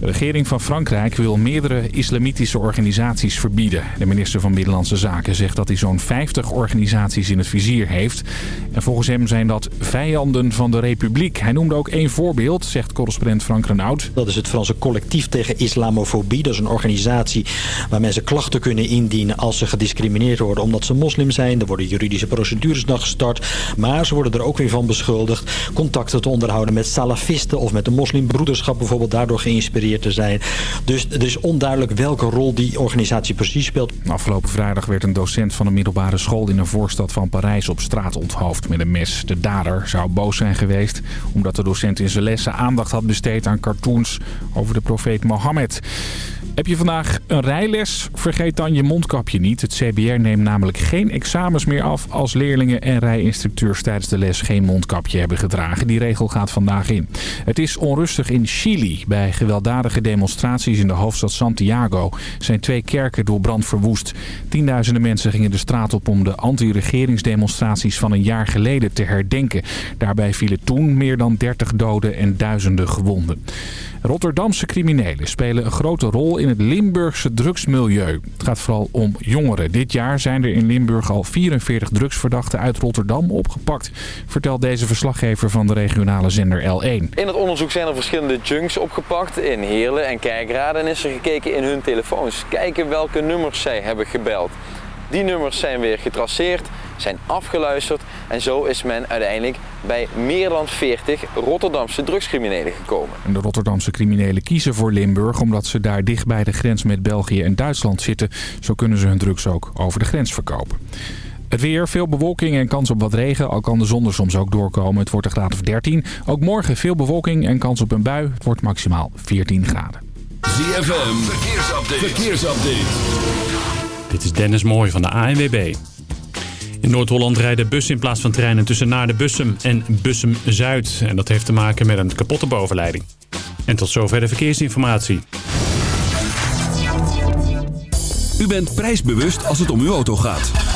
De regering van Frankrijk wil meerdere islamitische organisaties verbieden. De minister van Binnenlandse Zaken zegt dat hij zo'n 50 organisaties in het vizier heeft. En volgens hem zijn dat vijanden van de republiek. Hij noemde ook één voorbeeld, zegt correspondent Frank Renaud. Dat is het Franse collectief tegen islamofobie. Dat is een organisatie waar mensen klachten kunnen indienen als ze gediscrimineerd worden omdat ze moslim zijn. Er worden juridische procedures dan gestart. Maar ze worden er ook weer van beschuldigd contacten te onderhouden met salafisten of met de moslimbroederschap bijvoorbeeld daardoor geïnspireerd te zijn. Dus het is onduidelijk welke rol die organisatie precies speelt. Afgelopen vrijdag werd een docent van een middelbare school in een voorstad van Parijs op straat onthoofd met een mes. De dader zou boos zijn geweest omdat de docent in zijn lessen aandacht had besteed aan cartoons over de profeet Mohammed. Heb je vandaag een rijles? Vergeet dan je mondkapje niet. Het CBR neemt namelijk geen examens meer af als leerlingen en rijinstructeurs tijdens de les geen mondkapje hebben gedragen. Die regel gaat vandaag in. Het is onrustig in Chili. Bij gewelddadige demonstraties in de hoofdstad Santiago zijn twee kerken door brand verwoest. Tienduizenden mensen gingen de straat op om de anti-regeringsdemonstraties van een jaar geleden te herdenken. Daarbij vielen toen meer dan 30 doden en duizenden gewonden. Rotterdamse criminelen spelen een grote rol in het Limburgse drugsmilieu. Het gaat vooral om jongeren. Dit jaar zijn er in Limburg al 44 drugsverdachten uit Rotterdam opgepakt, vertelt deze verslaggever van de regionale zender L1. In het onderzoek zijn er verschillende junks opgepakt in Heerlen en Kijkraden en is er gekeken in hun telefoons. Kijken welke nummers zij hebben gebeld. Die nummers zijn weer getraceerd, zijn afgeluisterd en zo is men uiteindelijk bij meer dan 40 Rotterdamse drugscriminelen gekomen. De Rotterdamse criminelen kiezen voor Limburg omdat ze daar dicht bij de grens met België en Duitsland zitten. Zo kunnen ze hun drugs ook over de grens verkopen. Het weer, veel bewolking en kans op wat regen. Al kan de zon er soms ook doorkomen. Het wordt een graad of 13. Ook morgen veel bewolking en kans op een bui. Het wordt maximaal 14 graden. ZFM, verkeersupdate. verkeersupdate. Dit is Dennis Mooij van de ANWB. In Noord-Holland rijden bussen in plaats van treinen tussen Naarden-Bussum en Bussum-Zuid. En dat heeft te maken met een kapotte bovenleiding. En tot zover de verkeersinformatie. U bent prijsbewust als het om uw auto gaat.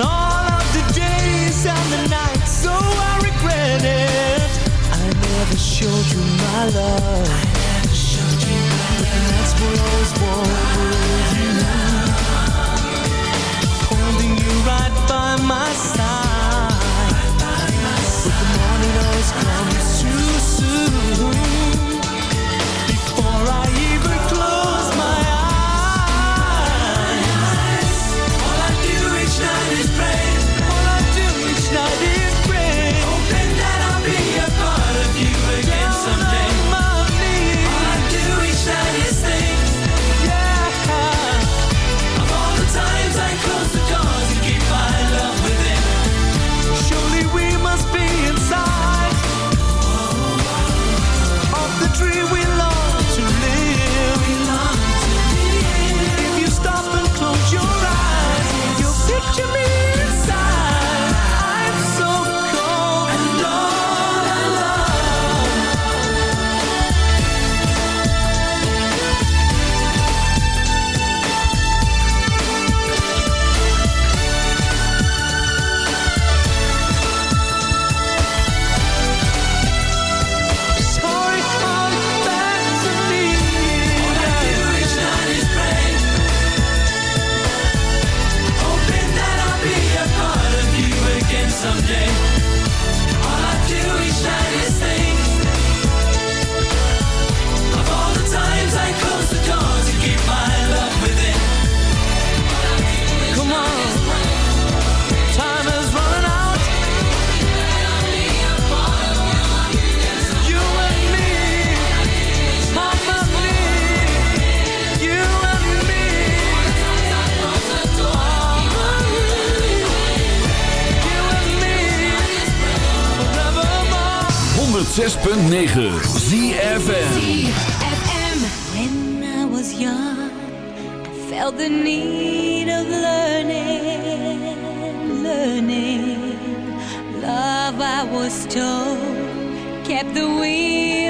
All of the days and the nights So I regret it. I never showed you my love. That's what I you Holding you right by my side. But the morning always comes too soon. 106.9 zfm When I was young I felt the need of learning Learning. Love I was told Kept the wheel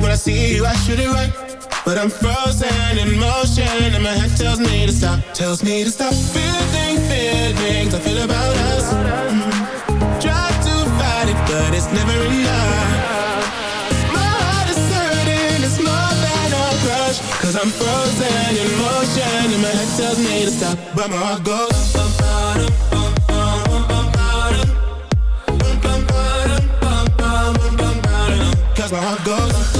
like when I see you, I shoot it right. But I'm frozen in motion, and my head tells me to stop, tells me to stop. Feeling, feeling, I feel about us. Mm. Try to fight it, but it's never enough. My heart is hurting, it's more than a crush. Cause I'm frozen in motion, and my head tells me to stop, but my heart goes. Cause my heart goes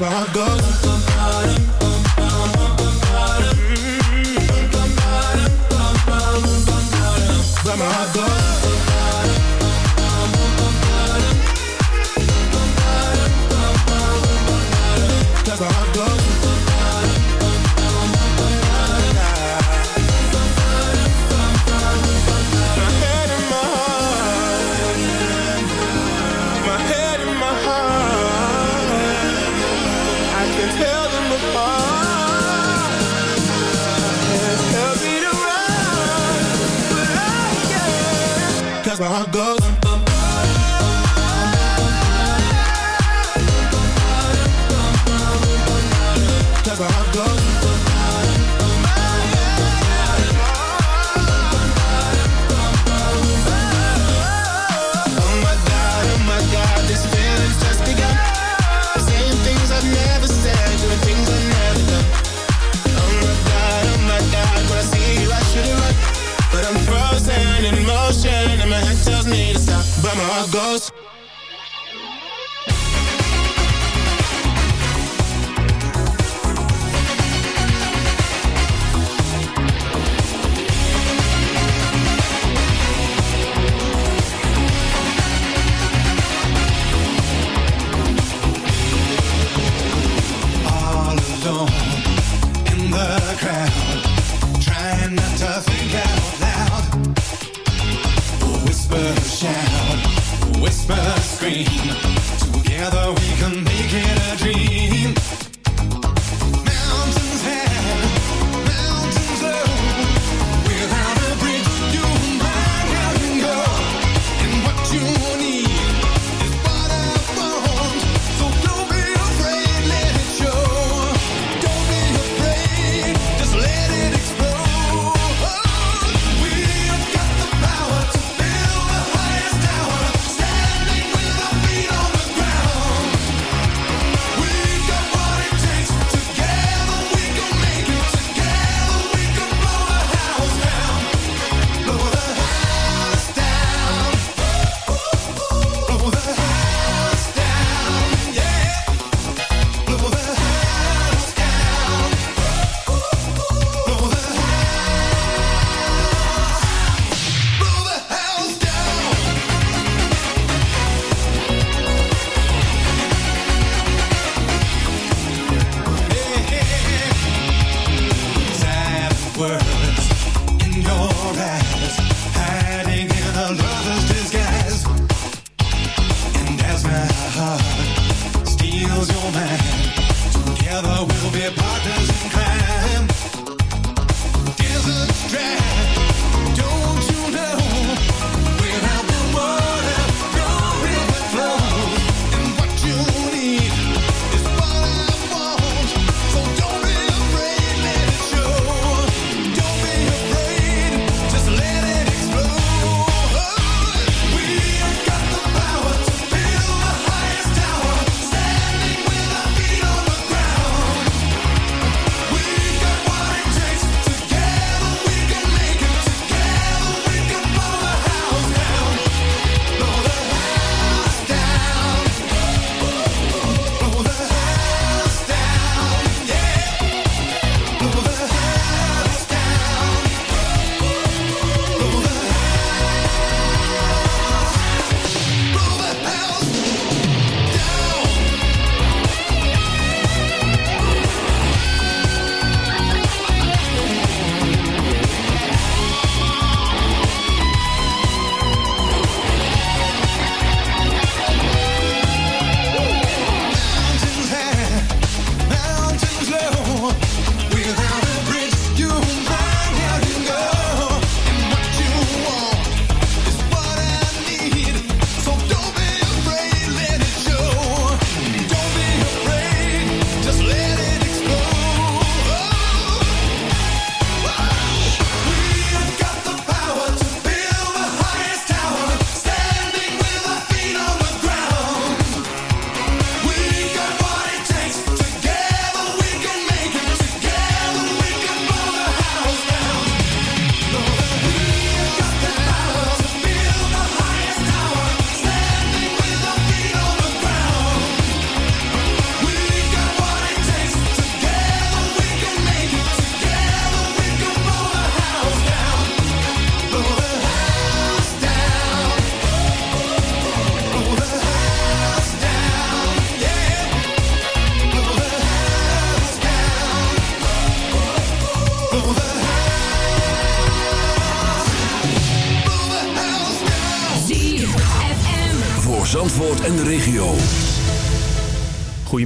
how it goes how I go.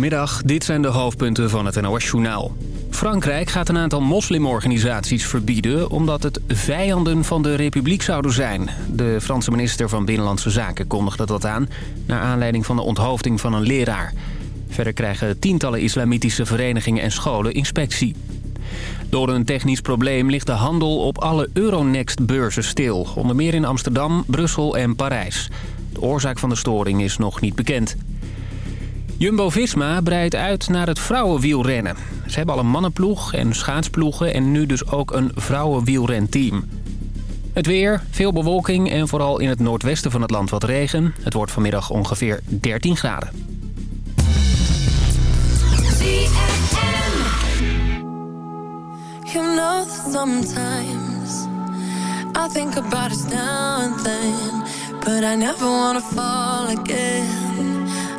Goedemiddag, dit zijn de hoofdpunten van het NOS-journaal. Frankrijk gaat een aantal moslimorganisaties verbieden... omdat het vijanden van de republiek zouden zijn. De Franse minister van Binnenlandse Zaken kondigde dat aan... naar aanleiding van de onthoofding van een leraar. Verder krijgen tientallen islamitische verenigingen en scholen inspectie. Door een technisch probleem ligt de handel op alle Euronext-beurzen stil. Onder meer in Amsterdam, Brussel en Parijs. De oorzaak van de storing is nog niet bekend. Jumbo-Visma breidt uit naar het vrouwenwielrennen. Ze hebben al een mannenploeg en schaatsploegen en nu dus ook een vrouwenwielrenteam. Het weer, veel bewolking en vooral in het noordwesten van het land wat regen. Het wordt vanmiddag ongeveer 13 graden.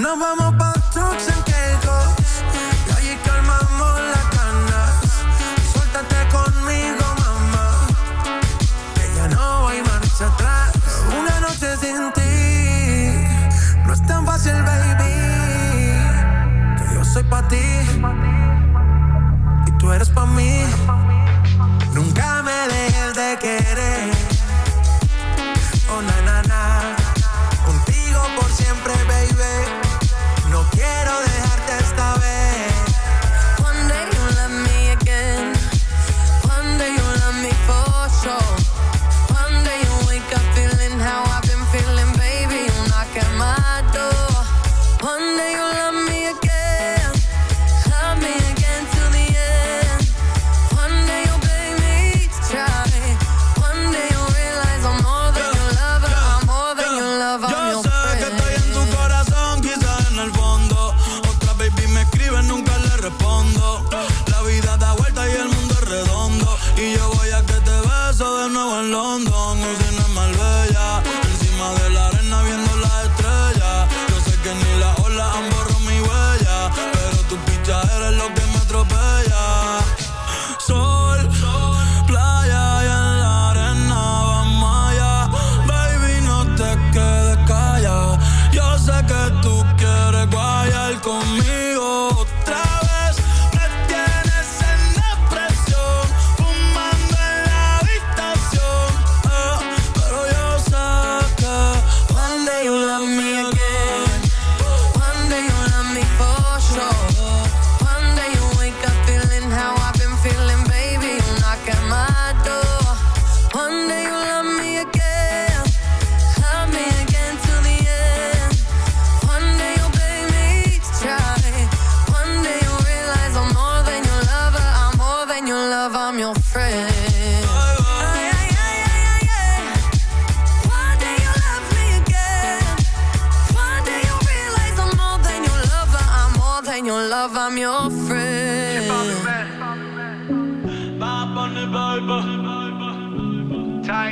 Nos vamos pa' trucks en quejos Y allí calmamos las canas Suéltate conmigo, mamá. Que ya no hay marcha atrás. Una noche sin ti. No es tan fácil, baby. Que yo soy pa' ti. Y tú eres pa' mí.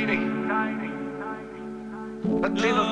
tiny, tiny, tiny, a little.